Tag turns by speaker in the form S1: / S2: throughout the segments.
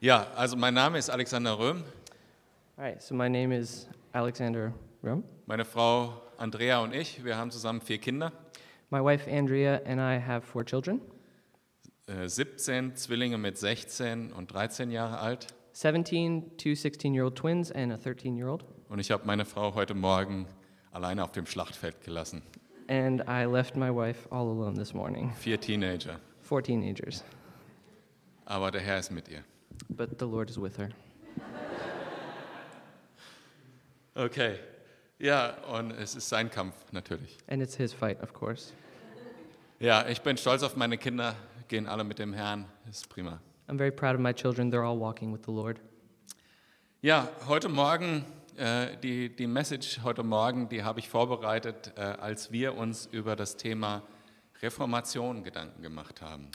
S1: Ja, also mein Name ist Alexander Röhm.
S2: All right, so my name is Alexander Rum.
S1: Meine Frau Andrea und ich, wir haben zusammen vier Kinder.
S2: My wife Andrea and I have four children
S1: Äh, 17 Zwillinge mit 16 und 13 Jahre alt.
S2: 17, two 16 year old twins, and a 13 year old.
S1: Und ich habe meine Frau heute Morgen alleine auf dem Schlachtfeld gelassen.
S2: And I left my wife all alone this morning.
S1: Vier Teenager.
S2: Four teenagers.
S1: Aber der Herr ist mit ihr.
S2: But the Lord is with her.
S1: Okay. Ja, und es ist sein Kampf natürlich.
S2: And it's his fight, of course.
S1: Ja, ich bin stolz auf meine Kinder, gehen alle mit dem Herrn. Ist prima.
S2: I'm very proud of my children. They're all walking with the Lord.
S1: Ja, heute Morgen, äh, die, die Message heute Morgen, die habe ich vorbereitet, äh, als wir uns über das Thema Reformation Gedanken gemacht haben.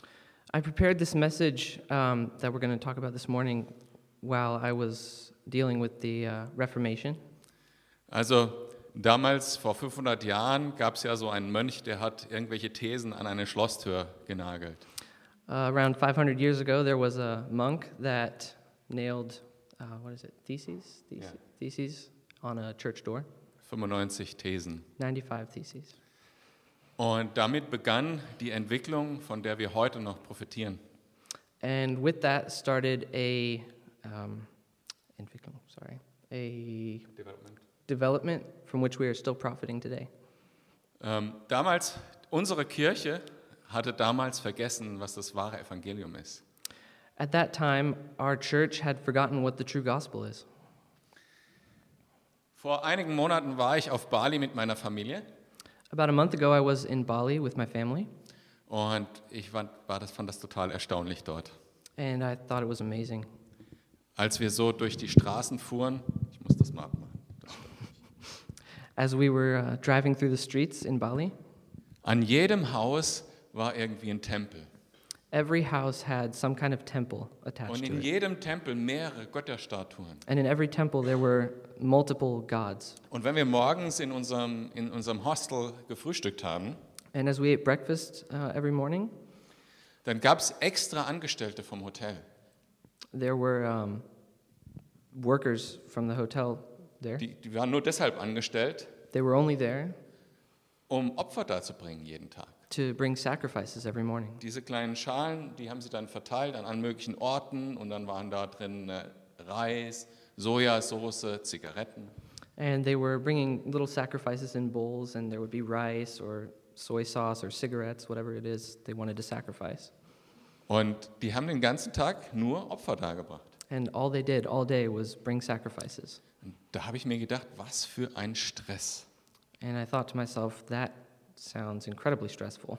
S2: I prepared this message um, that we're going to talk about this morning while I was dealing with the uh, Reformation.
S1: Also damals, vor 500 Jahren, gab es ja so einen Mönch, der hat irgendwelche Thesen an eine Schlosstür genagelt.
S2: Uh, around 500 years ago, there was a monk that nailed, uh, what is it, theses? Theses,
S1: Yeah.
S2: theses on a church door.
S1: 95 Thesen.
S2: 95 theses.
S1: Und damit begann die Entwicklung, von der wir heute noch profitieren.
S2: And with that started a, um, Entwicklung, sorry, a development from which we are still profiting today.
S1: Ähm, damals, unsere Kirche hatte damals vergessen, was das wahre Evangelium ist.
S2: At that time, our church had forgotten what the true gospel is.
S1: Vor einigen Monaten war ich auf Bali mit meiner Familie
S2: About a month ago, I was in Bali with my family,
S1: und ich fand, war das, fand das total erstaunlich dort.
S2: and I thought it was amazing.
S1: Als wir so durch die Straßen fuhren, ich muss das mal abmachen,
S2: As we were uh, driving through the streets in Bali,
S1: an jedem Haus war irgendwie ein Tempel.
S2: Every house had some kind of temple attached
S1: Und
S2: to
S1: in
S2: it.
S1: jedem Tempel mehrere Götterstatuen.
S2: And in every temple, there were multiple gods.
S1: Und wenn wir morgens in unserem, in unserem Hostel gefrühstückt haben,
S2: And as we ate breakfast uh, every morning,
S1: dann gab es extra Angestellte vom Hotel.
S2: there were um, workers from the hotel there.
S1: Die, die waren nur deshalb angestellt,
S2: They were only there
S1: um Opfer darzubringen jeden Tag.
S2: To bring sacrifices every morning.
S1: Diese kleinen Schalen, die haben sie dann verteilt an allen möglichen Orten und dann waren da drin äh, Reis, Sojasauce, Zigaretten.
S2: And they were bringing little sacrifices in bowls, and there would be rice or soy sauce or cigarettes, whatever it is they wanted to sacrifice.
S1: Und die haben den ganzen Tag nur Opfer dargebracht.
S2: And all they did all day was bring sacrifices.
S1: Und da habe ich mir gedacht, was für ein Stress.
S2: And I thought to myself, that sounds incredibly stressful.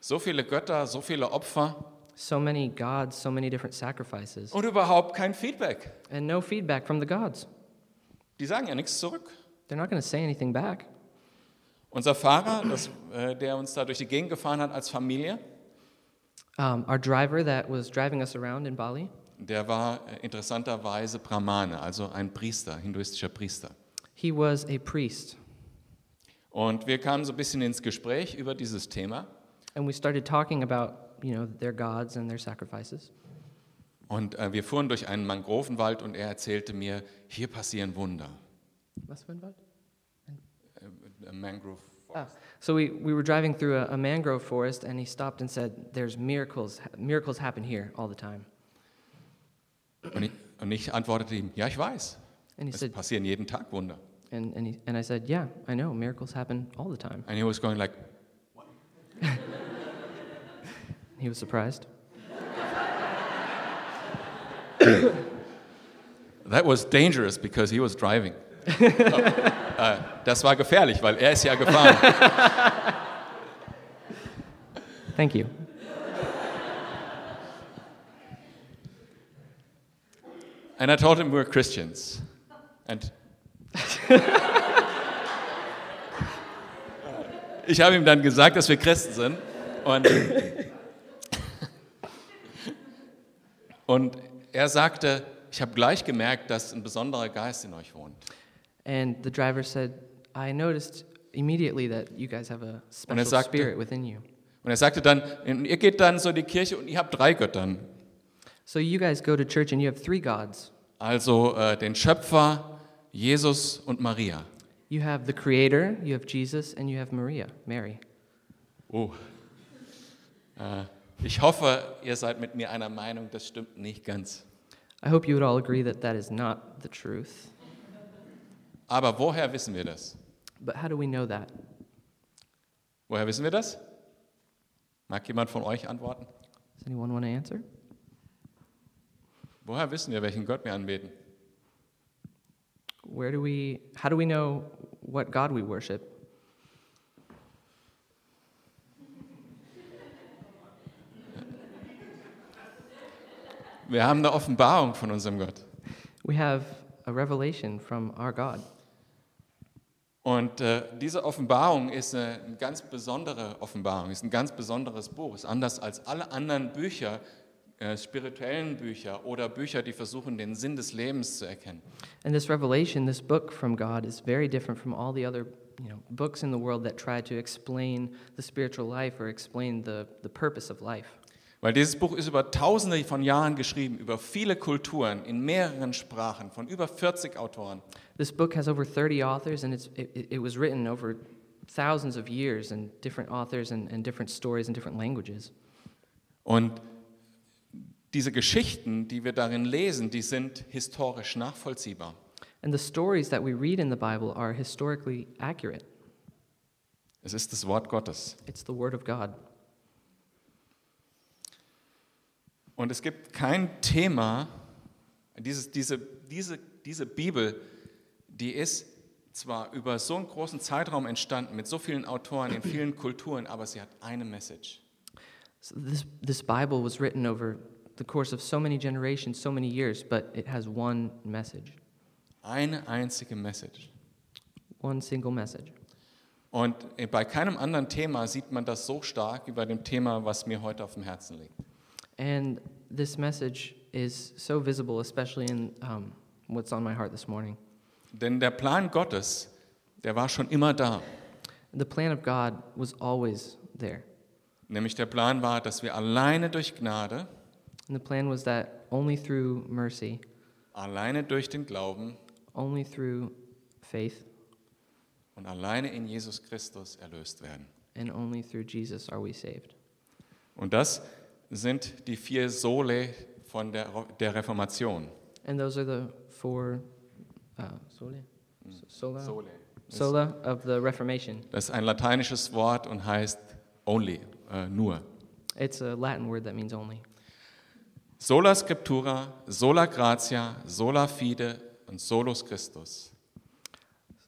S1: So viele Götter, so viele Opfer
S2: So many gods, so many different sacrifices,
S1: und überhaupt kein Feedback.
S2: and no feedback from the gods.
S1: Die sagen ja nichts zurück.
S2: They're not going to say anything back.
S1: Unser Fahrer, das, äh, der uns da durch die Gegend gefahren hat als Familie,
S2: Um, our driver that was driving us around in Bali,
S1: der war äh, interessanterweise Brahmane, also ein Priester, hinduistischer Priester.
S2: he was a priest.
S1: Und wir kamen so ein bisschen ins Gespräch über dieses Thema.
S2: And we started talking about, you know, their gods and their sacrifices.
S1: Und äh, wir fuhren durch einen Mangrovenwald und er erzählte mir, hier passieren Wunder.
S2: Was für ein Wald?
S1: Äh, Mangrove
S2: Ah, so we, we were driving through a, a mangrove forest, and he stopped and said, "There's miracles. Miracles happen here all the time."
S1: Und ich, und ich antwortete ihm, ja, ich weiß.
S2: And he
S1: Es
S2: said,
S1: passieren jeden Tag Wunder.
S2: And, and, he, and I said, "Yeah, I know. Miracles happen all the time."
S1: And he was going like, What?
S2: He was surprised.
S1: that was dangerous because he was driving. äh, das war gefährlich, weil er ist ja gefahren.
S2: Thank you.
S1: And I told him we're Christians. And ich habe ihm dann gesagt, dass wir Christen sind. Und, und er sagte, ich habe gleich gemerkt, dass ein besonderer Geist in euch wohnt.
S2: And the driver said, "I noticed immediately that you guys have a special
S1: sagte-
S2: spirit within you."
S1: Und er sagte dann, ihr geht dann so in die Kirche und ihr habt drei Göttern.
S2: So you guys go to church and you have three gods.
S1: Also äh, den Schöpfer, Jesus und Maria.
S2: You have the Creator, you have Jesus, and you have Maria, Mary.
S1: Oh. Äh, ich hoffe, ihr seid mit mir einer Meinung, das stimmt nicht ganz.
S2: I hope you would all agree that that is not the truth.
S1: Aber woher wissen wir das?
S2: But how do we know that?
S1: Woher wissen wir das? Mag jemand von euch antworten?
S2: Does anyone want to answer?
S1: Woher wissen wir, welchen Gott wir anbeten?
S2: Where do we, how do we know what God we worship?
S1: Wir haben eine Offenbarung von unserem Gott.
S2: We have a revelation from our God.
S1: Und äh, diese Offenbarung ist eine, eine ganz besondere Offenbarung, ist ein ganz besonderes Buch, ist anders als alle anderen Bücher, äh, spirituellen Bücher oder Bücher, die versuchen, den Sinn des Lebens zu erkennen.
S2: And this revelation, this book from God, is very different from all the other you know, books in the world that try to explain the spiritual life or explain the, the purpose of life.
S1: Weil dieses Buch ist über tausende von Jahren geschrieben, über viele Kulturen, in mehreren Sprachen, von über 40 Autoren.
S2: This book has over 30 authors, and it's, it, it- was written over thousands of years and different authors and, and different stories in different languages.
S1: Und diese Geschichten, die wir darin lesen, die sind historisch nachvollziehbar.
S2: And the stories that we read in the Bible are historically accurate.
S1: Es ist das Wort Gottes.
S2: It's the Word of God.
S1: Und es gibt kein Thema, dieses, diese, diese, diese Bibel, die ist zwar über so einen großen Zeitraum entstanden, mit so vielen Autoren in vielen Kulturen, aber sie hat eine Message.
S2: So this, this Bible was written over the course of so many generations, so many years, but it has one message,
S1: Eine einzige Message.
S2: one single message.
S1: Und bei keinem anderen Thema sieht man das so stark wie bei dem Thema, was mir heute auf dem Herzen liegt.
S2: And this message is so visible, especially in um, what's on my heart this morning.
S1: Denn der Plan Gottes, der war schon immer da.
S2: The plan of God was always there.
S1: Nämlich der Plan war, dass wir alleine durch Gnade,
S2: And the plan was that only through mercy,
S1: alleine durch den Glauben
S2: only through faith,
S1: und alleine in Jesus Christus erlöst werden.
S2: and only through Jesus are we saved.
S1: Und das sind die vier Sole von der, der Reformation.
S2: And those are the four uh, sole, sola,
S1: Sole.
S2: sola of the Reformation.
S1: Das ist ein lateinisches Wort und heißt only, äh, nur.
S2: It's a Latin word that means only.
S1: Sola Scriptura, sola gratia, sola fide und solus Christus.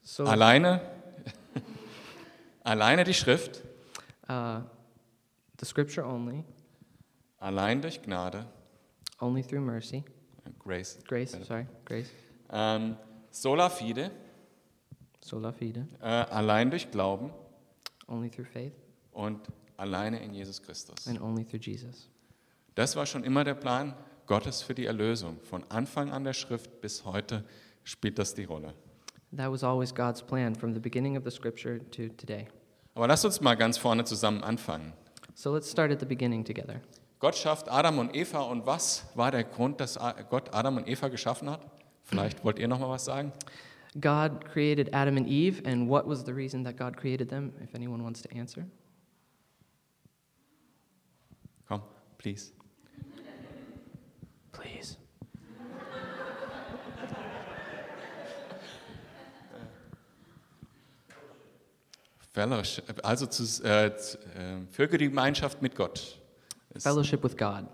S2: So,
S1: Alleine, alleine die Schrift,
S2: uh, the scripture only,
S1: allein durch Gnade,
S2: only through mercy,
S1: Grace,
S2: grace, sorry, grace,
S1: ähm, sola fide,
S2: sola fide,
S1: äh, allein durch Glauben.
S2: Only through faith,
S1: und alleine in Jesus Christus.
S2: and only through Jesus.
S1: Das war schon immer der Plan Gottes für die Erlösung. Von Anfang an der Schrift bis heute spielt das die Rolle.
S2: That was always God's plan from the beginning of the scripture to today.
S1: Aber lasst uns mal ganz vorne zusammen anfangen.
S2: So let's start at the beginning together.
S1: Gott schafft Adam und Eva und was war der Grund, dass Gott Adam und Eva geschaffen hat? Vielleicht wollt ihr noch mal was sagen?
S2: God created Adam and Eve, and what was the reason that God created them? If anyone wants to answer.
S1: Komm, please.
S2: Please.
S1: Fellowship, also zu, äh, zu, äh, für die Gemeinschaft mit Gott. Das,
S2: Fellowship with God.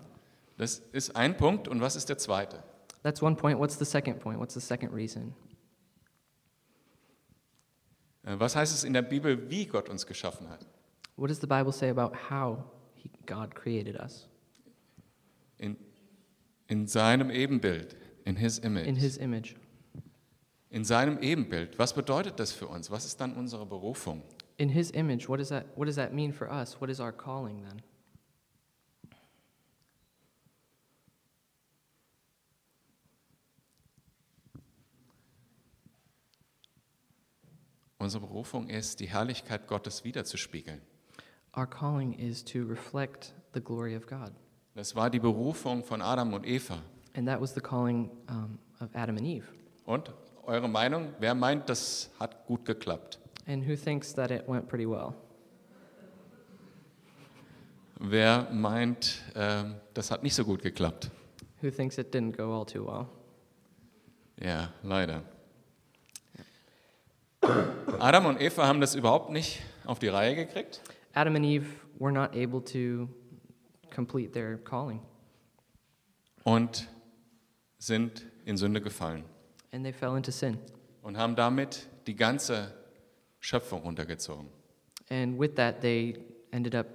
S1: das ist ein Punkt. Und was ist der zweite?
S2: That's one point. What's the second point? What's the second reason?
S1: Äh, Was heißt es in der Bibel, wie Gott uns geschaffen hat?
S2: What does the Bible say about how he, God created us?
S1: In, in seinem Ebenbild, in his image.
S2: In his image.
S1: In seinem Ebenbild. Was bedeutet das für uns? Was ist dann unsere Berufung?
S2: In his image, what does that, what does that mean for us? What is our calling then?
S1: Unsere Berufung ist, die Herrlichkeit Gottes wiederzuspiegeln.
S2: Our calling is to reflect the glory of God.
S1: Das war die Berufung von Adam und Eva.
S2: And that was the calling um, of Adam and Eve.
S1: Und eure Meinung, wer meint, das hat gut geklappt?
S2: And who thinks that it went pretty well?
S1: Wer meint, ähm, das hat nicht so gut geklappt?
S2: Who thinks it didn't go all too well?
S1: Ja, leider. Adam und Eva haben das überhaupt nicht auf die Reihe gekriegt.
S2: Adam and Eve were not able to complete their calling,
S1: und sind in Sünde gefallen
S2: and they fell into sin.
S1: und haben damit die ganze Schöpfung runtergezogen.
S2: And with that, they ended up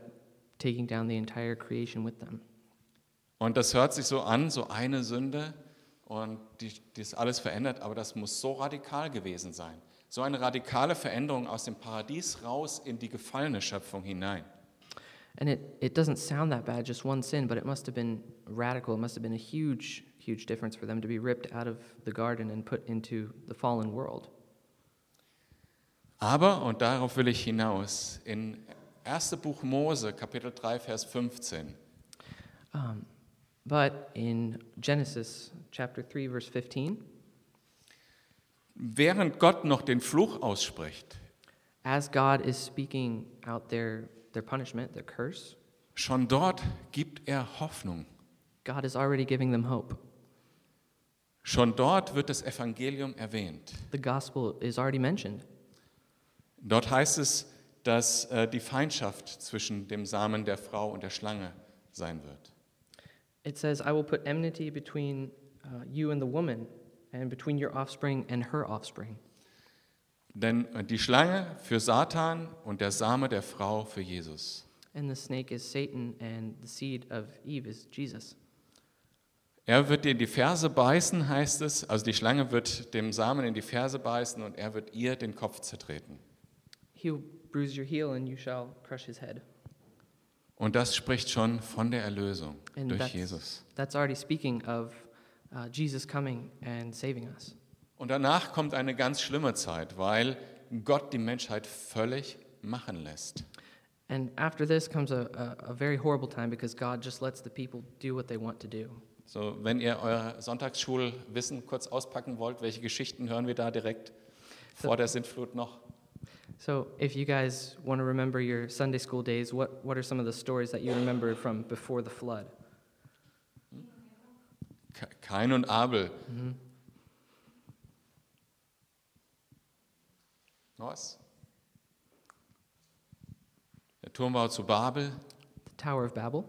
S2: taking down the entire creation with them.
S1: Und das hört sich so an, so eine Sünde und die, die ist alles verändert, aber das muss so radikal gewesen sein. So eine radikale Veränderung aus dem Paradies raus in die gefallene Schöpfung hinein.
S2: And it, it doesn't sound that bad, just one sin, but it must have been radical. It must have been a huge, huge difference for them to be ripped out of the garden and put into the fallen world.
S1: Aber, und darauf will ich hinaus, in 1. Buch Mose, Kapitel 3, Vers 15,
S2: Um, but in Genesis chapter 3, verse 15,
S1: während Gott noch den Fluch ausspricht,
S2: as God is speaking out their, their punishment, their curse,
S1: schon dort gibt er Hoffnung.
S2: God is already giving them hope.
S1: Schon dort wird das Evangelium erwähnt.
S2: The gospel is already mentioned.
S1: Dort heißt es, dass äh, die Feindschaft zwischen dem Samen der Frau und der Schlange sein wird.
S2: It says, I will put enmity between uh, you and the woman, and between your offspring and her offspring.
S1: Denn äh, die Schlange für Satan und der Same der Frau für Jesus.
S2: And the snake is Satan, and the seed of Eve is Jesus.
S1: Er wird dir in die Ferse beißen, heißt es. Also die Schlange wird dem Samen in die Ferse beißen und er wird ihr den Kopf zertreten.
S2: He will bruise your heel, and you shall crush his head.
S1: Und das spricht schon von der Erlösung
S2: And
S1: durch
S2: that's,
S1: Jesus.
S2: that's already speaking of uh, Jesus coming and saving us.
S1: Und danach kommt eine ganz schlimme Zeit, weil Gott die Menschheit völlig machen lässt.
S2: And after this comes a, a, a very horrible time because God just lets the people do what they want to do.
S1: So, wenn ihr euer Sonntagsschulwissen kurz auspacken wollt, welche Geschichten hören wir da direkt vor der Sintflut noch?
S2: So, if you guys want to remember your Sunday school days, what, what are some of the stories that you remember from before the flood?
S1: Ka- Kain und Abel. Was? Der Turmbau zu Babel,
S2: The Tower of Babel,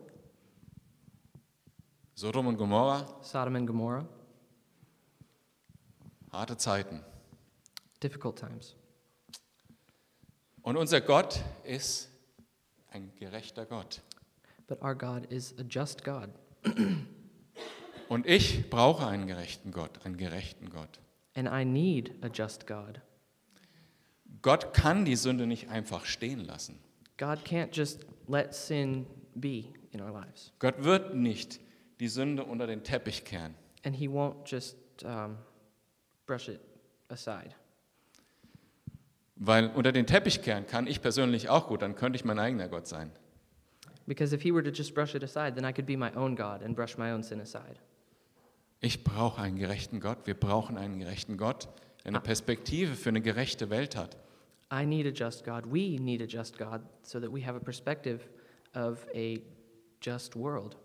S1: Sodom und Gomorra,
S2: Sodom and Gomorrah,
S1: harte Zeiten.
S2: difficult times.
S1: Und unser Gott ist ein gerechter Gott.
S2: But our God is a just God.
S1: Und ich brauche einen gerechten Gott, einen gerechten Gott.
S2: And I need a just God.
S1: Gott kann die Sünde nicht einfach stehen lassen.
S2: God can't just let sin be in our lives.
S1: Gott wird nicht die Sünde unter den Teppich kehren.
S2: And He won't just um, brush it aside.
S1: Weil unter den Teppich kehren kann ich persönlich auch gut, dann könnte ich mein eigener Gott sein.
S2: Because if He were to just brush it aside, then I could be my own God and brush my own sin aside.
S1: Ich brauche einen gerechten Gott, wir brauchen einen gerechten Gott, der eine Perspektive für eine gerechte Welt hat.
S2: I need a just God. We need a just God so that we have a perspective of a just world.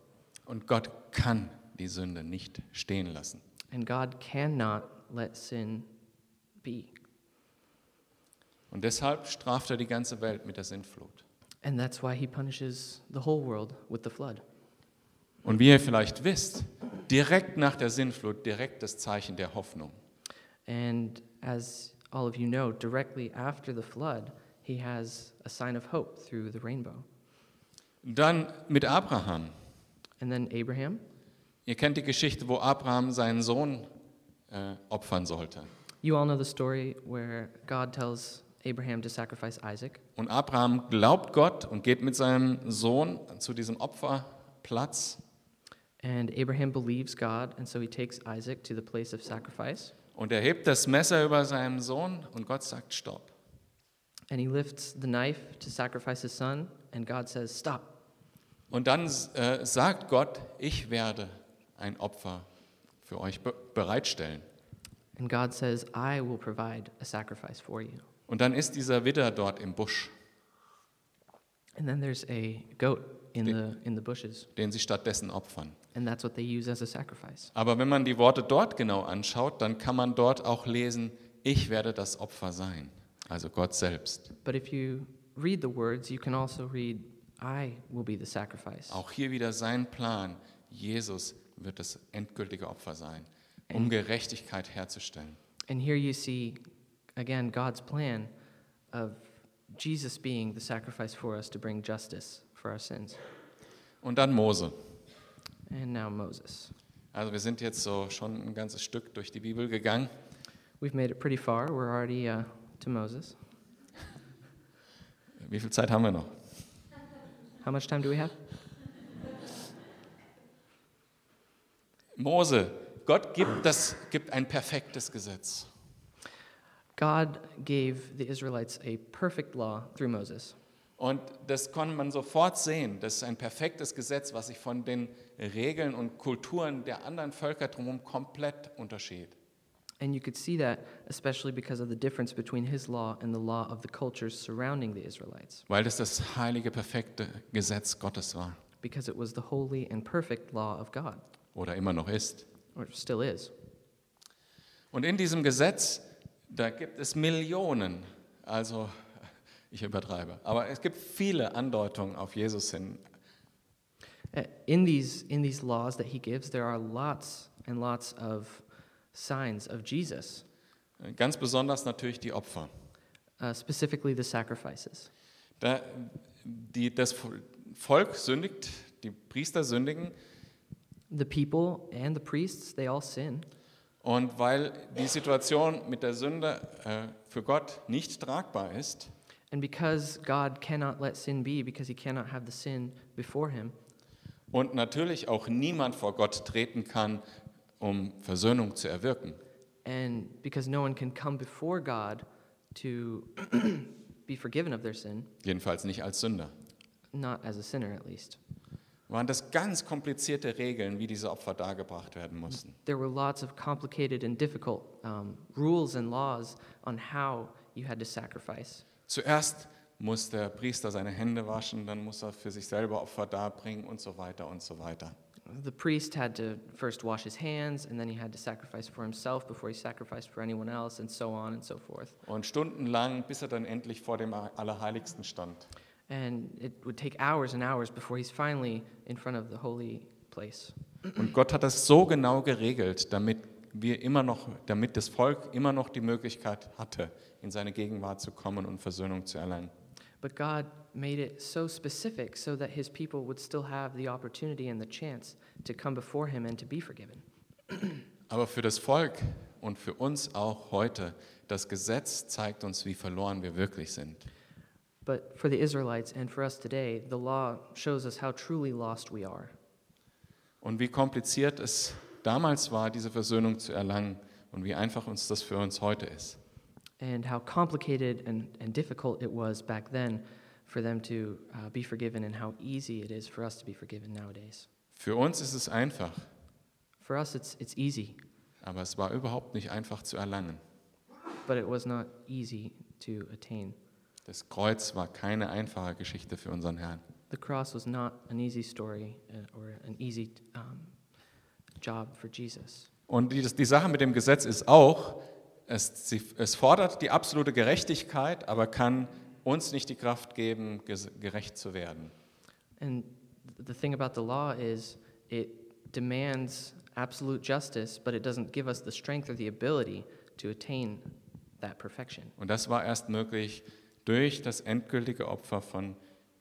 S1: Und Gott kann die Sünde nicht stehen lassen.
S2: And God cannot let sin be.
S1: Und deshalb straft er die ganze Welt mit der Sintflut.
S2: And that's why He punishes the whole world with the flood.
S1: Und wie ihr vielleicht wisst, direkt nach der Sintflut, direkt das Zeichen der Hoffnung.
S2: And as all of you know, directly after the flood, He has a sign of hope through the rainbow.
S1: Dann mit Abraham.
S2: And then Abraham.
S1: Ihr kennt die Geschichte, wo Abraham seinen Sohn äh, opfern sollte.
S2: You all know the story where God tells Abraham to sacrifice Isaac.
S1: Und Abraham glaubt Gott und geht mit seinem Sohn zu diesem Opferplatz.
S2: And Abraham believes God, and so he takes Isaac to the place of sacrifice.
S1: Und er hebt das Messer über seinem Sohn und Gott sagt Stopp.
S2: And he lifts the knife to sacrifice his son, and God says, Stop.
S1: Und dann äh, sagt Gott, ich werde ein Opfer für euch be bereitstellen.
S2: And God says, I will provide a sacrifice for you.
S1: Und dann ist dieser Widder dort im Busch,
S2: And then there's a goat in the, in the bushes,
S1: den sie stattdessen opfern.
S2: and that's what they use as a sacrifice.
S1: Aber wenn man die Worte dort genau anschaut, dann kann man dort auch lesen, ich werde das Opfer sein, also Gott selbst.
S2: But if you read the words, you can also read, I will be the sacrifice.
S1: Auch hier wieder sein Plan, Jesus wird das endgültige Opfer sein, um Gerechtigkeit herzustellen.
S2: And here you see, again, God's plan of Jesus being the sacrifice for us to bring justice for our sins.
S1: Und dann Mose.
S2: And now Moses.
S1: Also wir sind jetzt so schon ein ganzes Stück durch die Bibel gegangen.
S2: We've made it pretty far. We're already uh, to Moses.
S1: Wie viel Zeit haben wir noch?
S2: How much time do we have?
S1: Mose, Gott gibt, das, gibt ein perfektes Gesetz.
S2: God gave the Israelites a perfect law through Moses.
S1: Und das konnte man sofort sehen. Das ist ein perfektes Gesetz, was sich von den Regeln und Kulturen der anderen Völker drumherum komplett unterschied.
S2: And you could see that especially because of the difference between his law and the law of the cultures surrounding the Israelites,
S1: Weil das das heilige, perfekte Gesetz Gottes war.
S2: because it was the holy and perfect law of God,
S1: Oder immer noch ist.
S2: or still is.
S1: Und in diesem Gesetz, da gibt es Millionen, also ich übertreibe, aber es gibt viele Andeutungen auf Jesus hin.
S2: Uh, In these, in these laws that he gives, there are lots and lots of signs of Jesus,
S1: Ganz besonders natürlich die Opfer.
S2: uh, specifically the sacrifices.
S1: Da, die, das Volk sündigt, die Priester sündigen,
S2: The people and the priests, they all sin.
S1: und weil die Situation mit der Sünde äh, für Gott nicht tragbar ist,
S2: And because God cannot let sin be, because he cannot have the sin before him,
S1: und natürlich auch niemand vor Gott treten kann, um Versöhnung zu erwirken,
S2: and because no one can come before God to be forgiven of their sin,
S1: jedenfalls nicht als Sünder,
S2: not as a sinner at least.
S1: waren das ganz komplizierte Regeln, wie diese Opfer dargebracht werden mussten.
S2: There were lots of complicated and difficult um, rules and laws on how you had to sacrifice.
S1: Zuerst muss der Priester seine Hände waschen, dann muss er für sich selber Opfer darbringen und so weiter und so weiter.
S2: The priest had to first wash his hands, and then he had to sacrifice for himself before he sacrificed for anyone else, and so on and so forth.
S1: Und stundenlang, bis er dann endlich vor dem Allerheiligsten stand.
S2: And it would take hours and hours before he's finally in front of the holy place.
S1: Und Gott hat das so genau geregelt, damit wir immer noch, damit das Volk immer noch die Möglichkeit hatte, in seine Gegenwart zu kommen und Versöhnung zu erlangen.
S2: But God made it so specific so that his people would still have the opportunity and the chance to come before him and to be forgiven.
S1: Aber für das Volk und für uns auch heute, das Gesetz zeigt uns, wie verloren wir wirklich sind.
S2: But for the Israelites and for us today, the law shows us how truly lost we are.
S1: Und wie kompliziert es damals war, diese Versöhnung zu erlangen und wie einfach uns das für uns heute ist.
S2: and how complicated and, and difficult it was back then for them to uh, be forgiven, and how easy it is for us to be forgiven nowadays.
S1: Für uns ist es einfach,
S2: For us, it's, it's easy,
S1: aber es war überhaupt nicht einfach zu erlangen.
S2: but it was not easy to attain.
S1: Das Kreuz war keine einfache Geschichte für unseren Herrn.
S2: The cross was not an easy story uh, or an easy um.
S1: Und die, die Sache mit dem Gesetz ist auch, es, sie, es fordert die absolute Gerechtigkeit, aber kann uns nicht die Kraft geben, gerecht zu werden.
S2: And the thing about the law is it demands absolute justice, but it doesn't give us the strength or the ability to attain that perfection.
S1: Und das war erst möglich durch das endgültige Opfer von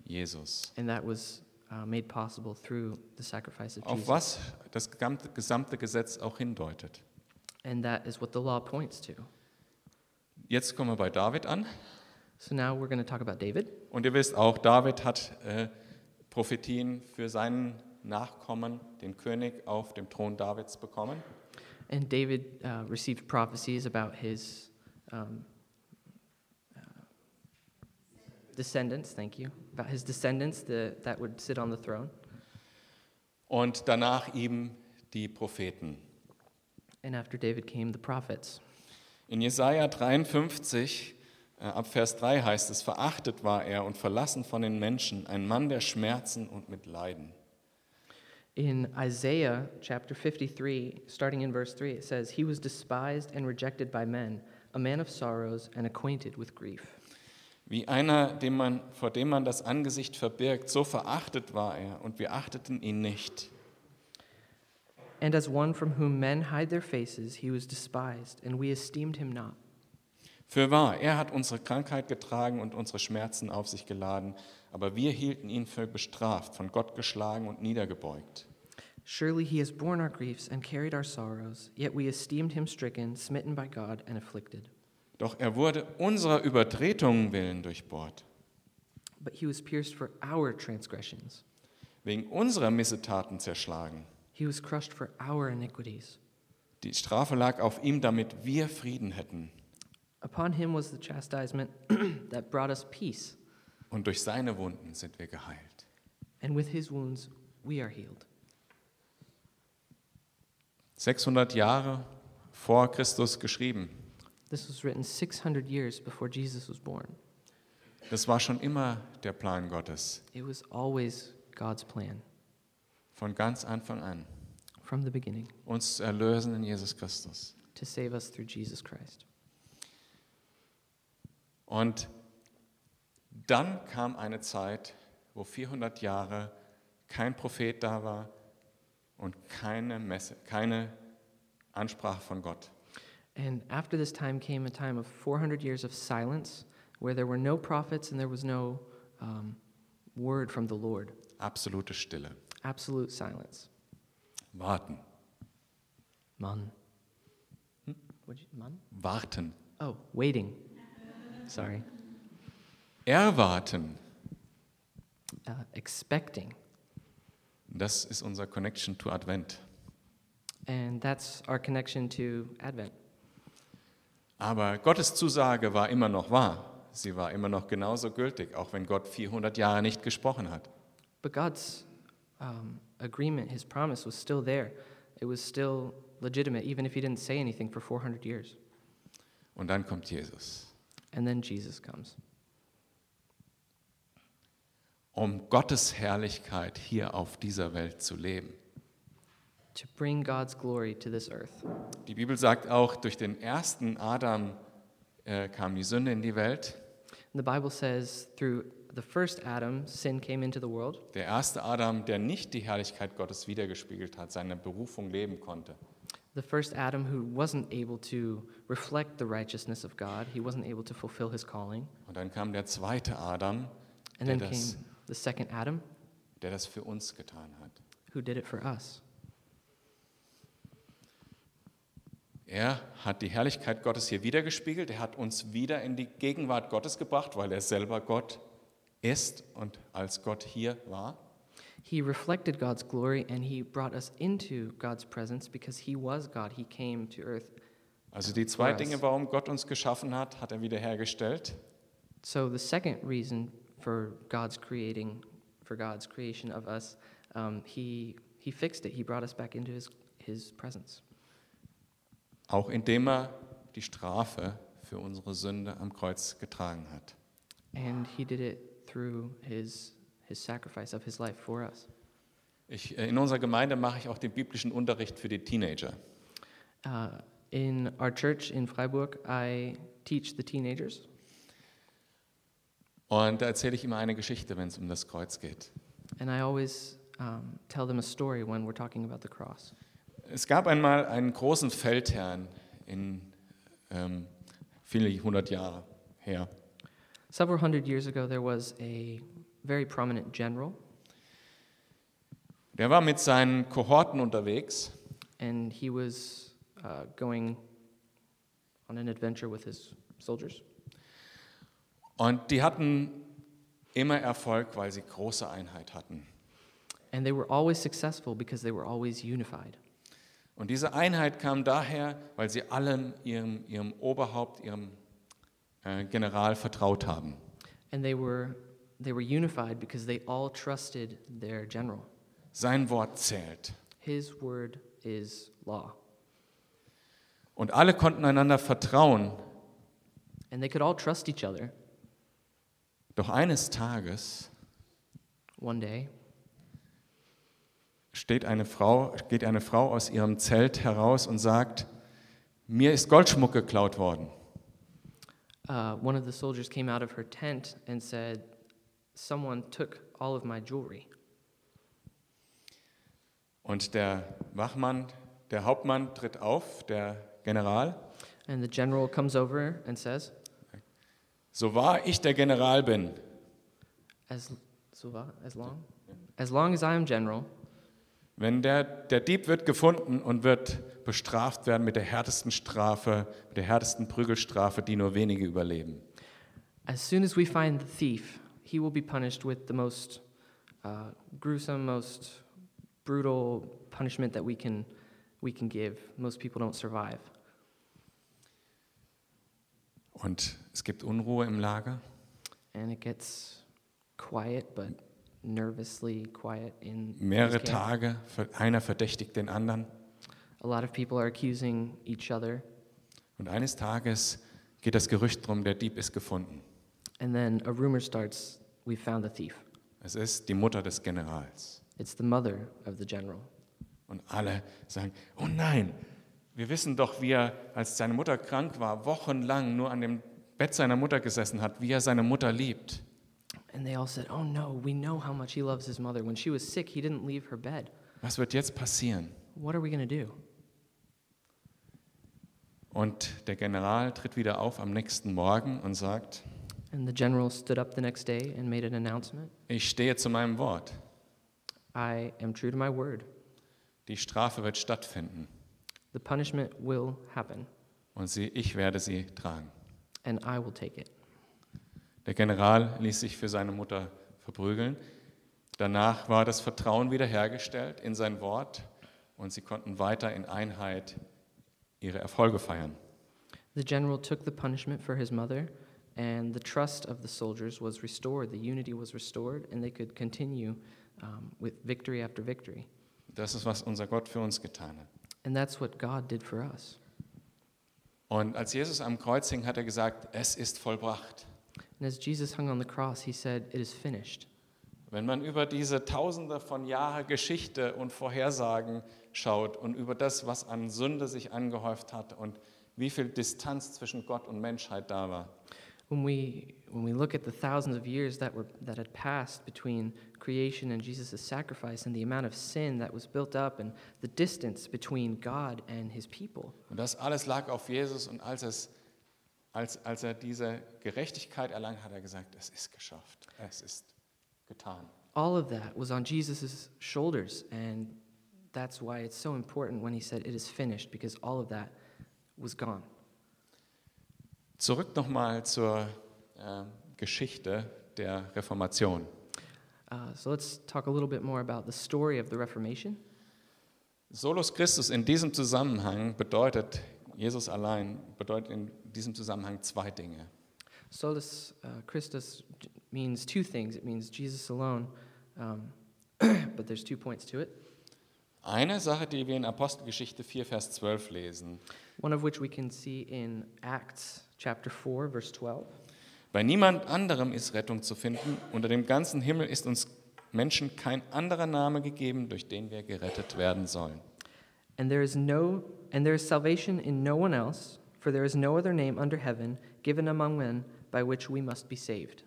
S1: Jesus.
S2: And that was made possible through the sacrifice of
S1: Auf
S2: Jesus.
S1: was das gesamte, gesamte Gesetz auch hindeutet.
S2: And that is what the law points to.
S1: Jetzt kommen wir bei David an.
S2: So now we're going to talk about David.
S1: Und ihr wisst auch, David hat äh, Prophetien für seinen Nachkommen, den König auf dem Thron Davids bekommen.
S2: And David uh, received prophecies about his um, descendants, thank you, about his descendants the, that would sit on the throne.
S1: und danach ihm die Propheten.
S2: And after David came the prophets.
S1: In Jesaja 53, äh, ab Vers 3 heißt es: Verachtet war er und verlassen von den Menschen, ein Mann der Schmerzen und mit Leiden.
S2: In Isaiah chapter 53, starting in verse 3, it says, He was despised and rejected by men, a man of sorrows and acquainted with grief.
S1: Wie einer, dem man, vor dem man das Angesicht verbirgt, so verachtet war er und wir achteten ihn nicht.
S2: And as one from whom men hide their faces, he was despised, and we esteemed him not.
S1: Fürwahr, er hat unsere Krankheit getragen und unsere Schmerzen auf sich geladen, aber wir hielten ihn für bestraft, von Gott geschlagen und niedergebeugt.
S2: Surely he has borne our griefs and carried our sorrows, yet we esteemed him stricken, smitten by God, and afflicted.
S1: Doch er wurde unserer Übertretungen willen durchbohrt,
S2: But he was pierced for our transgressions,
S1: wegen unserer Missetaten zerschlagen.
S2: he was crushed for our iniquities.
S1: Die Strafe lag auf ihm, damit wir Frieden hätten.
S2: Upon him was the chastisement that brought us peace,
S1: Und durch seine Wunden sind wir geheilt.
S2: and with his wounds we are healed.
S1: 600 Jahre vor Christus geschrieben.
S2: This was written 600 years before Jesus was born.
S1: Das war schon immer der Plan Gottes,
S2: It was always God's plan
S1: von ganz Anfang an,
S2: from the beginning
S1: uns zu erlösen in Jesus Christus.
S2: to save us through Jesus Christ.
S1: Und dann kam eine Zeit, wo 400 Jahre kein Prophet da war und keine, Messe, keine Ansprache von Gott.
S2: And after this time came a time of 400 years of silence where there were no prophets and there was no um, word from the Lord.
S1: Absolute Stille.
S2: Absolute silence.
S1: Warten.
S2: Man. What'd you, man?
S1: Warten.
S2: Oh, waiting. Sorry.
S1: Erwarten.
S2: Uh, expecting.
S1: Das ist unser Connection to Advent.
S2: And that's our connection to Advent.
S1: Aber Gottes Zusage war immer noch wahr. Sie war immer noch genauso gültig, auch wenn Gott 400 Jahre nicht gesprochen hat.
S2: But God's um, agreement, his promise, was still there. It was still legitimate, even if he didn't say anything for 400 years.
S1: Und dann kommt Jesus,
S2: And then Jesus comes
S1: um Gottes Herrlichkeit hier auf dieser Welt zu leben.
S2: To bring God's glory to this earth.
S1: Die Bibel sagt auch, durch den ersten Adam äh, kam die Sünde in die Welt.
S2: And the Bible says through the first Adam, sin came into the world.
S1: Der erste Adam, der nicht die Herrlichkeit Gottes wiedergespiegelt hat, seine Berufung leben konnte.
S2: The first Adam who wasn't able to reflect the righteousness of God, he wasn't able to fulfill his calling.
S1: Und dann kam der zweite Adam,
S2: And
S1: der
S2: then
S1: das,
S2: came the second Adam
S1: der das für uns getan hat.
S2: who did it for us.
S1: Er hat die Herrlichkeit Gottes hier wiedergespiegelt. Er hat uns wieder in die Gegenwart Gottes gebracht, weil er selber Gott ist und als Gott hier war.
S2: He reflected God's glory and he brought us into God's presence because he was God. He came to earth.
S1: Also die zwei. Dinge, warum Gott uns geschaffen hat, hat er wiederhergestellt.
S2: So the second reason for God's creating, for God's creation of us, um, he he fixed it. He brought us back into his his presence,
S1: Auch indem er die Strafe für unsere Sünde am Kreuz getragen hat.
S2: and he did it through his his sacrifice of his life for us.
S1: Ich, äh, in unserer Gemeinde mache ich auch den biblischen Unterricht für die Teenager.
S2: Uh, in our church in Freiburg, I teach the teenagers,
S1: Und da erzähle ich immer eine Geschichte, wenn es um das Kreuz geht.
S2: and I always um, tell them a story when we're talking about the cross.
S1: Es gab einmal einen großen Feldherrn in ähm, viele hundert Jahre her.
S2: Several hundred years ago, there was a very prominent general,
S1: Der war mit seinen Kohorten unterwegs
S2: and he was uh, going on an adventure with his soldiers.
S1: und die hatten immer Erfolg, weil sie große Einheit hatten.
S2: And they were always successful because they were always unified.
S1: Und diese Einheit kam daher, weil sie allem ihrem, ihrem Oberhaupt, ihrem äh, General vertraut haben.
S2: And they were, they were unified because they all trusted their general.
S1: Sein Wort zählt.
S2: His word is law.
S1: Und alle konnten einander vertrauen.
S2: And they could all trust each other.
S1: Doch eines Tages
S2: One day,
S1: steht eine Frau, geht eine Frau aus ihrem Zelt heraus und sagt, mir ist Goldschmuck geklaut worden.
S2: uh, one of the soldiers came out of her tent and said, Someone took all of my jewelry.
S1: Und der Wachmann, der Hauptmann tritt auf, der General.
S2: And the general comes over and says,
S1: So wahr ich der General bin,
S2: As, so wa- as long? As long as I am general,
S1: wenn der, der Dieb wird gefunden und wird bestraft werden mit der härtesten Strafe, mit der härtesten Prügelstrafe, die nur wenige überleben.
S2: as soon as we find the thief, he will be punished with the most uh, gruesome, most brutal punishment that we can, we can give. Most people don't survive.
S1: Und es gibt Unruhe im Lager.
S2: And it gets quiet, but nervously quiet in
S1: Mehrere. Tage, einer verdächtigt den anderen.
S2: A lot of people are accusing each other.
S1: Und eines Tages geht das Gerücht drum, der Dieb ist gefunden.
S2: And then a rumor starts we found the thief.
S1: Es ist die Mutter des Generals.
S2: It's the mother of the general.
S1: Und alle sagen, oh nein, wir wissen doch, wie er, als seine Mutter krank war, wochenlang nur an dem Bett seiner Mutter gesessen hat, wie er seine Mutter liebt.
S2: And they all said, Oh no, we know how much he loves his mother. When she was sick, he didn't leave her bed.
S1: Was wird jetzt passieren?
S2: What are we going to do?
S1: Und der General tritt wieder auf am nächsten Morgen und sagt,
S2: And the general stood up the next day and made an announcement
S1: ich stehe zu meinem Wort.
S2: I am true to my word.
S1: Die Strafe wird stattfinden
S2: The punishment will happen,
S1: und sie, ich werde sie tragen.
S2: and I will take it.
S1: Der General ließ sich für seine Mutter verprügeln. Danach war das Vertrauen wiederhergestellt in sein Wort und sie konnten weiter in Einheit ihre Erfolge feiern.
S2: The general took the punishment for his mother, and the trust of the soldiers was restored. The unity was restored, and they could continue um, with victory after victory.
S1: Das ist, was unser Gott für uns getan hat.
S2: And that's what God did for us.
S1: Und als Jesus am Kreuz hing, hat er gesagt, es ist vollbracht.
S2: And as Jesus hung on the cross, he said, It is finished.
S1: Wenn man über diese Tausende von Jahre Geschichte und Vorhersagen schaut und über das, was an Sünde sich angehäuft hat und wie viel Distanz zwischen Gott und Menschheit da war,
S2: When we, when we look at the thousands of years that, were, that had passed between creation and Jesus' sacrifice and the amount of sin that was built up and the distance between God and his people,
S1: Und das alles lag auf Jesus und als, es, als, als er diese Gerechtigkeit erlangt, hat er gesagt, es ist geschafft, es ist getan.
S2: all of that was on Jesus' shoulders. And that's why it's so important when he said, It is finished, because all of that was gone.
S1: Zurück nochmal zur äh, Geschichte der Reformation.
S2: Uh, so let's talk a little bit more about the story of the Reformation.
S1: Solus Christus in diesem Zusammenhang bedeutet, Jesus allein bedeutet in diesem Zusammenhang zwei Dinge.
S2: Solus uh, Christus j- means two things. It means Jesus alone, um, but there's two points to it.
S1: Eine Sache, die wir in Apostelgeschichte 4, Vers 12 lesen.
S2: One of which we can see in Acts chapter 4, verse 12.
S1: Bei niemand anderem ist Rettung zu finden. Unter dem ganzen Himmel ist uns Menschen kein anderer Name gegeben, durch den wir gerettet werden sollen.
S2: And there is no and there is salvation in no one else, for there is no other name under heaven given among men by which we must be saved.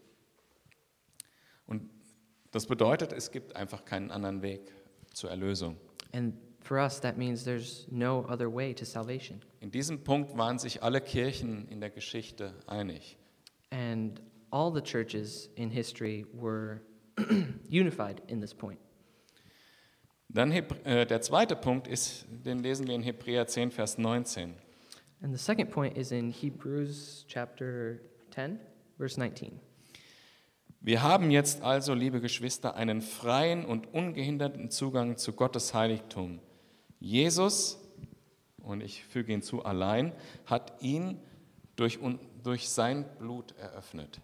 S1: Und das bedeutet, es gibt einfach keinen anderen Weg zur Erlösung.
S2: And for us that means there's no other way to salvation.
S1: In diesem Punkt waren sich alle Kirchen in der Geschichte einig.
S2: And all the churches in history were unified in this point.
S1: Dann äh, der zweite Punkt ist, den lesen wir in Hebräer 10, Vers 19.
S2: And the second point is in Hebrews chapter 10, verse 19.
S1: Wir haben jetzt also, liebe Geschwister, einen freien und ungehinderten Zugang zu Gottes Heiligtum. Jesus, und ich füge hinzu allein, hat ihn durch, durch sein Blut eröffnet.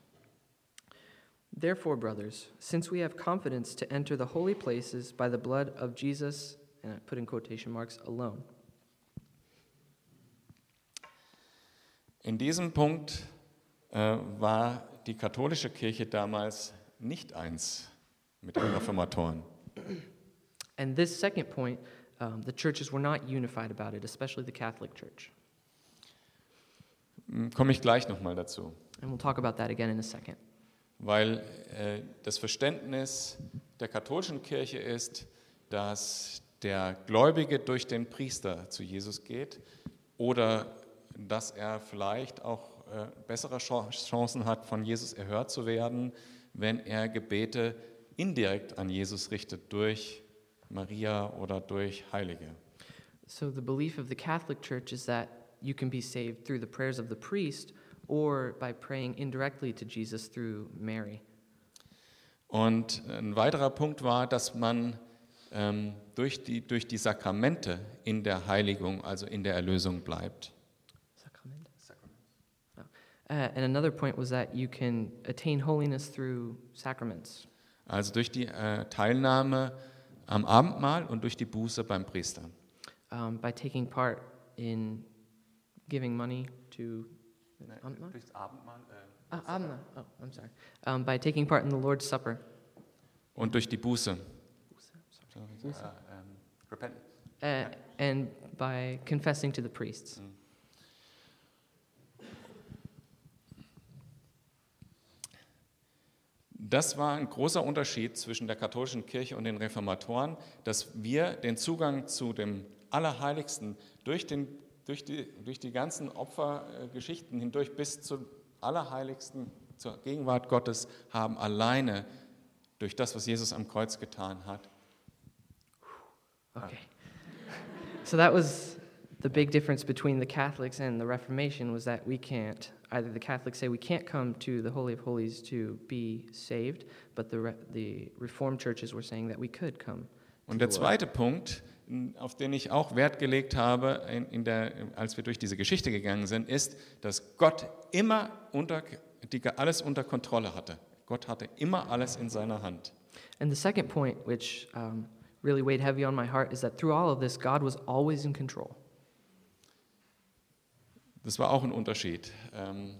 S2: Therefore, brothers, since we have confidence to enter the holy places by the blood of Jesus, and I put in quotation marks, alone.
S1: In diesem Punkt äh, war die katholische Kirche damals nicht eins mit den Reformatoren.
S2: And this second point, um, the churches were not unified about it, especially the Catholic Church.
S1: Hm, Komme ich gleich nochmal dazu.
S2: And we'll talk about that again in a second.
S1: Weil äh, das Verständnis der katholischen Kirche ist, dass der Gläubige durch den Priester zu Jesus geht oder dass er vielleicht auch äh, bessere Chan- Chancen hat, von Jesus erhört zu werden, wenn er Gebete indirekt an Jesus richtet durch Maria oder durch Heilige.
S2: So, the belief of the Catholic Church is that you can be saved through the prayers of the priest or by praying indirectly to Jesus through Mary.
S1: Und ein weiterer Punkt war, dass man ähm, durch, die, durch die Sakramente in der Heiligung, also in der Erlösung bleibt.
S2: Uh, and another point was that you can attain holiness through sacraments.
S1: Also durch die äh, Teilnahme am Abendmahl und durch die Buße beim Priester.
S2: um, by taking part in giving money to Abendmahl?
S1: Durchs Abendmahl
S2: uh, Abendmahl. Oh, I'm sorry. Um, by taking part in the Lord's Supper
S1: und durch die Buße.
S2: Buße.
S1: Äh, ähm, Repentance.
S2: uh, and by confessing to the priests.
S1: Das war ein großer Unterschied zwischen der katholischen Kirche und den Reformatoren, dass wir den Zugang zu dem Allerheiligsten durch, den, durch, die, durch die ganzen Opfergeschichten hindurch bis zum Allerheiligsten, zur Gegenwart Gottes haben, alleine durch das, was Jesus am Kreuz getan hat.
S2: Okay. So that was the big difference between the Catholics and the Reformation was that we can't either the Catholics say we can't come to the Holy of Holies to be saved, but the Re- the Reformed churches were saying that we could come.
S1: Und der zweite Punkt, auf den ich auch Wert gelegt habe, in, in der, als wir durch diese Geschichte gegangen sind, ist, dass Gott immer unter, die, alles unter Kontrolle hatte. Gott hatte immer alles in seiner Hand.
S2: And the second point, which um, really weighed heavy on my heart, is that through all of this, God was always in control.
S1: Das war auch ein Unterschied ähm,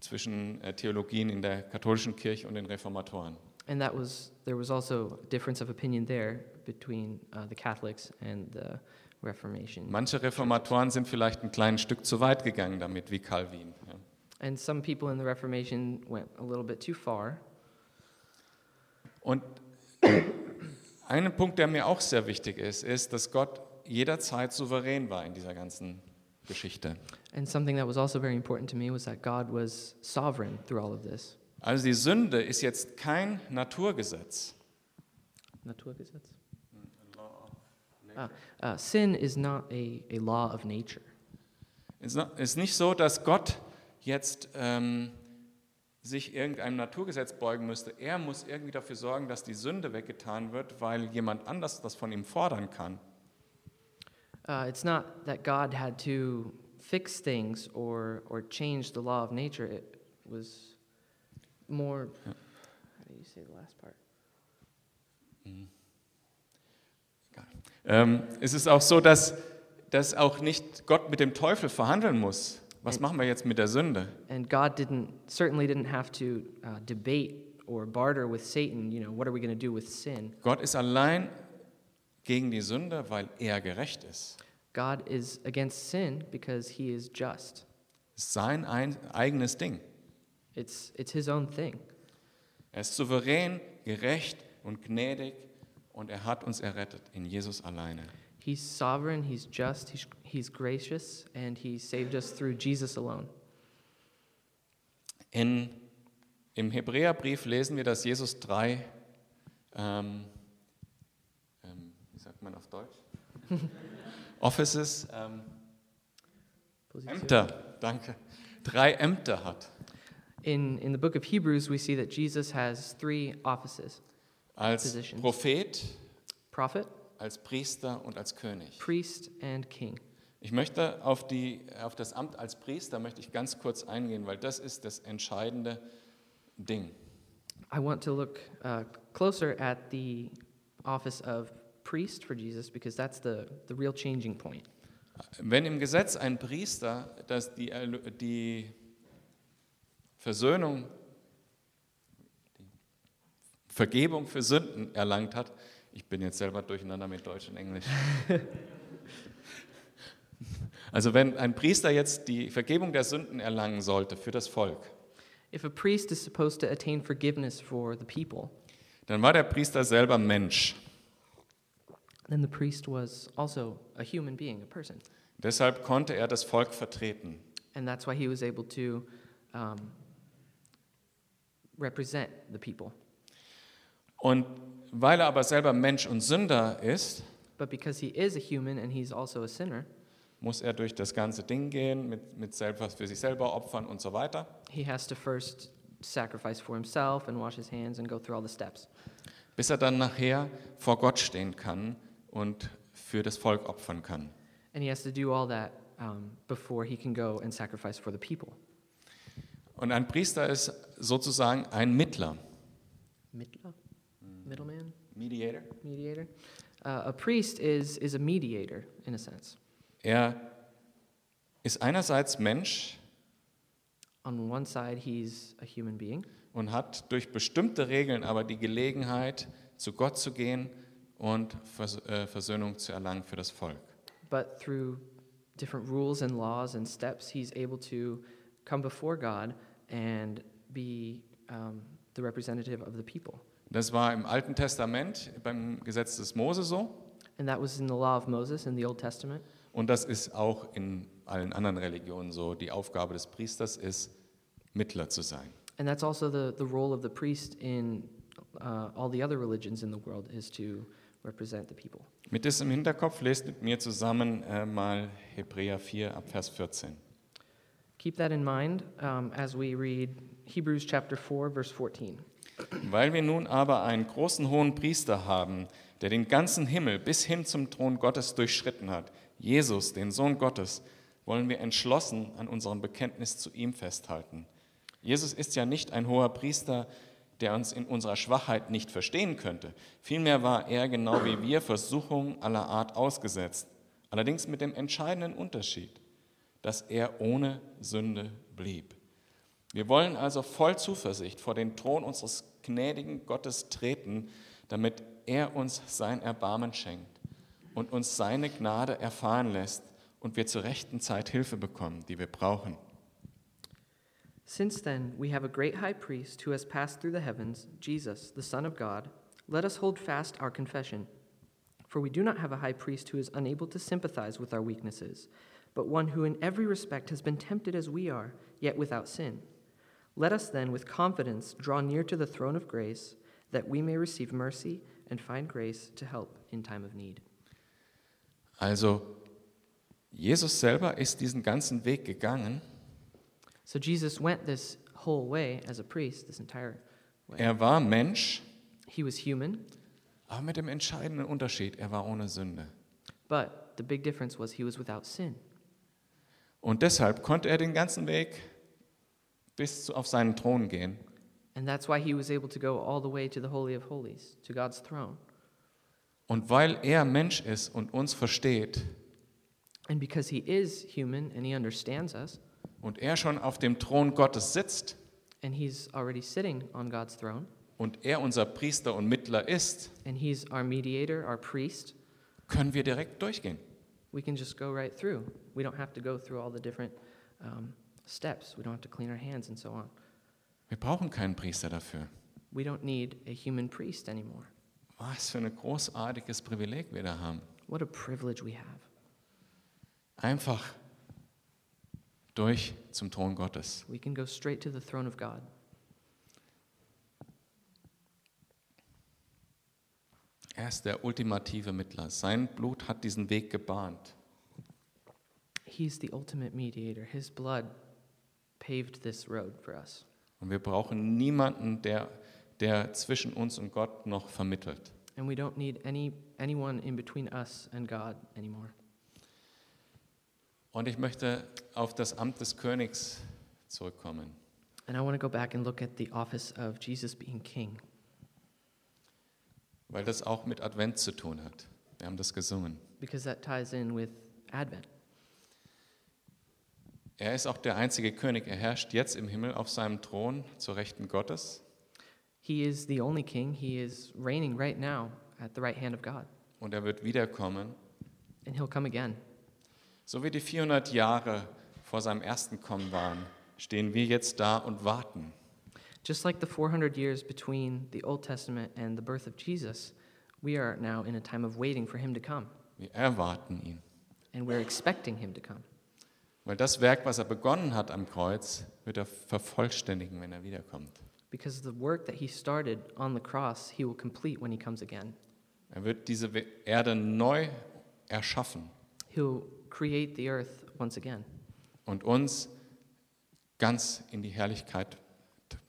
S1: zwischen äh, Theologien in der katholischen Kirche und den Reformatoren.
S2: And that was there was also a difference of opinion there between uh, the Catholics and the Reformation.
S1: Manche Reformatoren sind vielleicht ein kleines Stück zu weit gegangen damit, wie Calvin. Ja.
S2: And some people in the Reformation went a little bit too far.
S1: Und ein Punkt, der mir auch sehr wichtig ist, ist, dass Gott jederzeit souverän war in dieser ganzen Geschichte.
S2: And something that was also very important to me was that God was sovereign through all of this.
S1: Also die Sünde ist jetzt kein Naturgesetz.
S2: Naturgesetz? Ah, uh, sin is not a, a law of nature.
S1: Es ist nicht so, dass Gott jetzt ähm, sich irgendeinem Naturgesetz beugen müsste. Er muss irgendwie dafür sorgen, dass die Sünde weggetan wird, weil jemand anders das von ihm fordern kann.
S2: Uh, it's not that God had to fix things or, or change the law of nature. It was more. How do you say the last part?
S1: Ähm, es ist auch so, dass, dass auch nicht Gott mit dem Teufel verhandeln muss. Was machen wir jetzt mit der Sünde?
S2: And God didn't certainly didn't have to uh, debate or barter with Satan. You know, what are we going to do with sin?
S1: Gott ist allein gegen die Sünde, weil er gerecht ist.
S2: God is against sin because He is just.
S1: Ist sein ein, eigenes Ding.
S2: It's it's His own thing.
S1: Er ist souverän, gerecht und gnädig und er hat uns errettet in Jesus alleine.
S2: He's sovereign. He's just. He's He's gracious, and He saved us through Jesus alone.
S1: In, Im Hebräerbrief lesen wir, dass Jesus drei, ähm, man auf Deutsch? Offices, ähm. Ämter, danke, drei Ämter hat.
S2: In in the book of Hebrews, we see that Jesus has three offices:
S1: Als
S2: Positions.
S1: Prophet,
S2: prophet,
S1: als Priester und als König.
S2: priest, and king.
S1: Ich möchte auf, die, auf das Amt als Priester möchte ich ganz kurz eingehen, weil das ist das entscheidende Ding.
S2: I want to look uh, closer at the office of priest for Jesus because that's the, the real changing point.
S1: Wenn im Gesetz ein Priester das die, die Versöhnung, die Vergebung für Sünden erlangt hat, ich bin jetzt selber durcheinander mit Deutsch und Englisch. Also wenn ein Priester jetzt die Vergebung der Sünden erlangen sollte für das Volk,
S2: If a priest is supposed to attain forgiveness for the people,
S1: dann war der Priester selber Mensch.
S2: Then the priest was also a human being, a person.
S1: Deshalb konnte er das Volk vertreten.
S2: And that's why he was able to um, represent the people.
S1: Und weil er aber selber Mensch und Sünder ist,
S2: But because he is a human and he's also a sinner,
S1: muss er durch das ganze Ding gehen, mit, mit selber für sich selber opfern und so weiter,
S2: he has to first sacrifice for himself and wash his hands and go through all the steps
S1: bis er dann nachher vor Gott stehen kann und für das Volk opfern kann.
S2: and he has to do all that um, before he can go and sacrifice for the people.
S1: Und ein Priester ist sozusagen ein Mittler.
S2: Middler? Middleman?
S1: Mediator.
S2: Mediator? Uh, a priest is, is a mediator, in a sense.
S1: Er ist einerseits Mensch
S2: On one side, he's a human being,
S1: und hat durch bestimmte Regeln aber die Gelegenheit, zu Gott zu gehen und Vers äh, Versöhnung zu erlangen für das Volk.
S2: but through different rules and laws and steps, he's able to come before God and be um, the representative of the people.
S1: Das war im Alten Testament beim Gesetz des Mose so
S2: And that was in the law of Moses in the Old Testament.
S1: und das ist auch in allen anderen Religionen so. Die Aufgabe des Priesters ist, Mittler zu sein.
S2: And that's also the, the role of the priest in uh, all the other religions in the world is to represent the people.
S1: Mit diesem Hinterkopf lest mit mir zusammen äh, mal Hebräer 4 ab Vers 14.
S2: Keep that in mind um, as we read Hebrews chapter 4, verse 14.
S1: Weil wir nun aber einen großen hohen Priester haben, der den ganzen Himmel bis hin zum Thron Gottes durchschritten hat, Jesus, den Sohn Gottes, wollen wir entschlossen an unserem Bekenntnis zu ihm festhalten. Jesus ist ja nicht ein hoher Priester, der uns in unserer Schwachheit nicht verstehen könnte. Vielmehr war er genau wie wir Versuchungen aller Art ausgesetzt, allerdings mit dem entscheidenden Unterschied, dass er ohne Sünde blieb. Wir wollen also voll Zuversicht vor den Thron unseres gnädigen Gottes treten, damit er uns sein Erbarmen schenkt und uns seine Gnade erfahren lässt und wir zur rechten Zeit Hilfe bekommen, die wir brauchen.
S2: Since then, we have a great high priest who has passed through the heavens, Jesus, the Son of God. Let us hold fast our confession. For we do not have a high priest who is unable to sympathize with our weaknesses, but one who in every respect has been tempted as we are, yet without sin. Let us then, with confidence, draw near to the throne of grace, that we may receive mercy and find grace to help in time of need.
S1: Also, Jesus selber ist diesen ganzen Weg gegangen.
S2: So Jesus went this whole way as a priest, this entire way.
S1: Er war Mensch,
S2: He was human,
S1: aber mit dem entscheidenden Unterschied, er war ohne Sünde.
S2: but the big difference was he was without sin.
S1: Und deshalb konnte er den ganzen Weg bis zu, auf seinen Thron gehen.
S2: And that's why he was able to go all the way to the Holy of Holies, to God's throne.
S1: Und weil er Mensch ist und uns versteht
S2: And because he is human and he understands us,
S1: und er schon auf dem Thron Gottes sitzt
S2: and he's already sitting on God's throne,
S1: und er unser Priester und Mittler ist,
S2: and he's our mediator, our priest,
S1: können wir direkt durchgehen.
S2: we can just go right through. We don't have to go through all the different um, steps. We don't have to clean our hands and so on.
S1: Wir brauchen keinen Priester dafür.
S2: We don't need a human priest anymore.
S1: Was für ein großartiges Privileg wir da haben.
S2: What a privilege we have.
S1: Einfach durch zum Thron Gottes.
S2: We can go straight to the throne of God.
S1: Er ist der ultimative Mittler. Sein Blut hat diesen Weg gebahnt.
S2: He's the ultimate mediator. His blood paved this road for us.
S1: Und wir brauchen niemanden, der, der zwischen uns und Gott noch vermittelt.
S2: And we don't need any, anyone in between us and God anymore.
S1: Und ich möchte auf das Amt des Königs zurückkommen.
S2: And I want to go back and look at the office of Jesus being king,
S1: weil das auch mit Advent zu tun hat. Wir haben das gesungen.
S2: because that ties in with Advent.
S1: Er ist auch der einzige König. Er herrscht jetzt im Himmel auf seinem Thron zur Rechten Gottes.
S2: He is the only king. He is reigning right now at the right hand of God,
S1: Und er wird wiederkommen.
S2: and he'll come again.
S1: So wie die 400 Jahre vor seinem ersten Kommen waren, stehen wir jetzt da und warten.
S2: Just like the 400 years between the Old Testament and the birth of Jesus, we are now in a time of waiting for him to come,
S1: Wir erwarten ihn.
S2: and we're expecting him to come.
S1: Weil das Werk, was er begonnen hat am Kreuz, wird er vervollständigen, wenn er wiederkommt.
S2: Because the work that he started on the cross, he will complete when he comes again.
S1: Er wird diese Erde neu erschaffen
S2: He'll create the earth once again,
S1: und uns ganz in die Herrlichkeit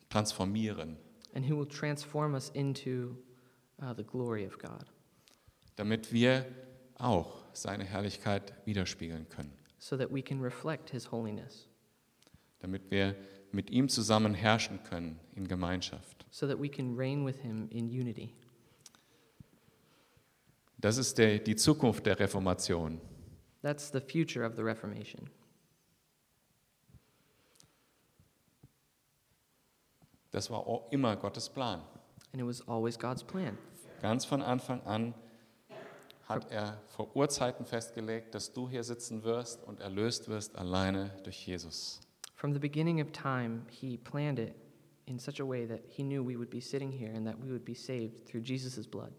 S1: transformieren,
S2: and he will transform us into uh, the glory of God,
S1: damit wir auch seine Herrlichkeit widerspiegeln können,
S2: so that we can reflect his holiness,
S1: damit wir mit ihm zusammen herrschen können in Gemeinschaft.
S2: so that we can reign with him in unity.
S1: Das ist der, die Zukunft der Reformation.
S2: That's the future of the Reformation.
S1: Das war immer Gottes Plan.
S2: And it was always God's plan.
S1: Ganz von Anfang an hat er vor Urzeiten festgelegt, dass du hier sitzen wirst und erlöst wirst alleine durch Jesus.
S2: From the beginning of time, he planned it in such a way that he knew we would be sitting here and that we would be saved through Jesus' blood.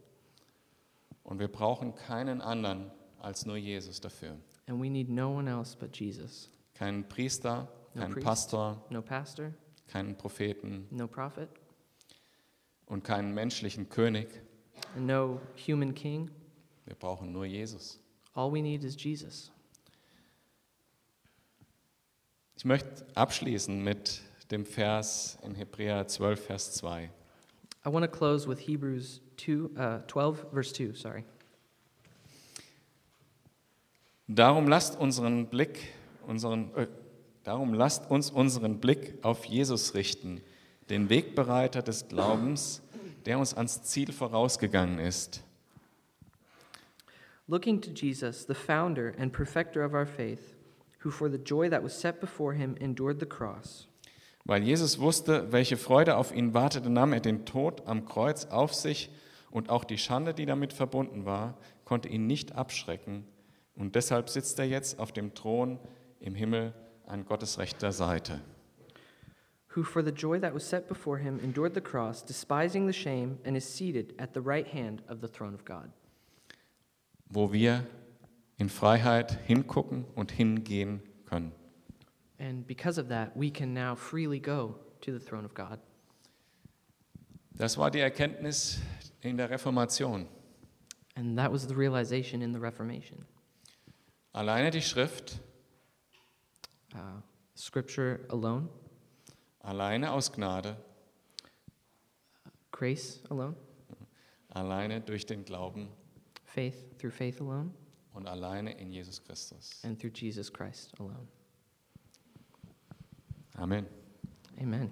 S1: Und wir brauchen keinen anderen als nur Jesus dafür.
S2: And we need no one else but Jesus.
S1: Keinen Priester,
S2: No
S1: keinen
S2: priest.
S1: Pastor,
S2: No pastor,
S1: keinen Propheten
S2: no prophet,
S1: und keinen menschlichen König.
S2: and no human king.
S1: Wir brauchen nur Jesus.
S2: All we need is Jesus.
S1: Ich möchte abschließen mit dem Vers in Hebräer 12, Vers 2.
S2: I want to close with Hebrews 2, uh, 12, verse 2, sorry.
S1: Darum lasst unseren Blick, unseren, äh, darum lasst uns unseren Blick auf Jesus richten, den Wegbereiter des Glaubens, der uns ans Ziel vorausgegangen ist.
S2: Looking to Jesus, the founder and perfecter of our faith, who for the joy that was set before him endured the cross,
S1: Weil Jesus wusste, welche Freude auf ihn wartete, nahm er den Tod am Kreuz auf sich und auch die Schande, die damit verbunden war, konnte ihn nicht abschrecken. Und deshalb sitzt er jetzt auf dem Thron im Himmel an Gottes rechter Seite.
S2: who for the joy that was set before him endured the cross, despising the shame, and is seated at the right hand of the throne of God.
S1: wo wir in Freiheit hingucken und hingehen können.
S2: And because of that, we can now freely go to the throne of God.
S1: Das war die Erkenntnis in der Reformation.
S2: And that was the realization in the Reformation.
S1: Alleine die Schrift,
S2: Uh, scripture alone,
S1: alleine aus Gnade,
S2: grace alone,
S1: alleine durch den Glauben
S2: faith through faith alone,
S1: und alleine in Jesus Christus.
S2: and through Jesus Christ alone.
S1: Amen.
S2: Amen.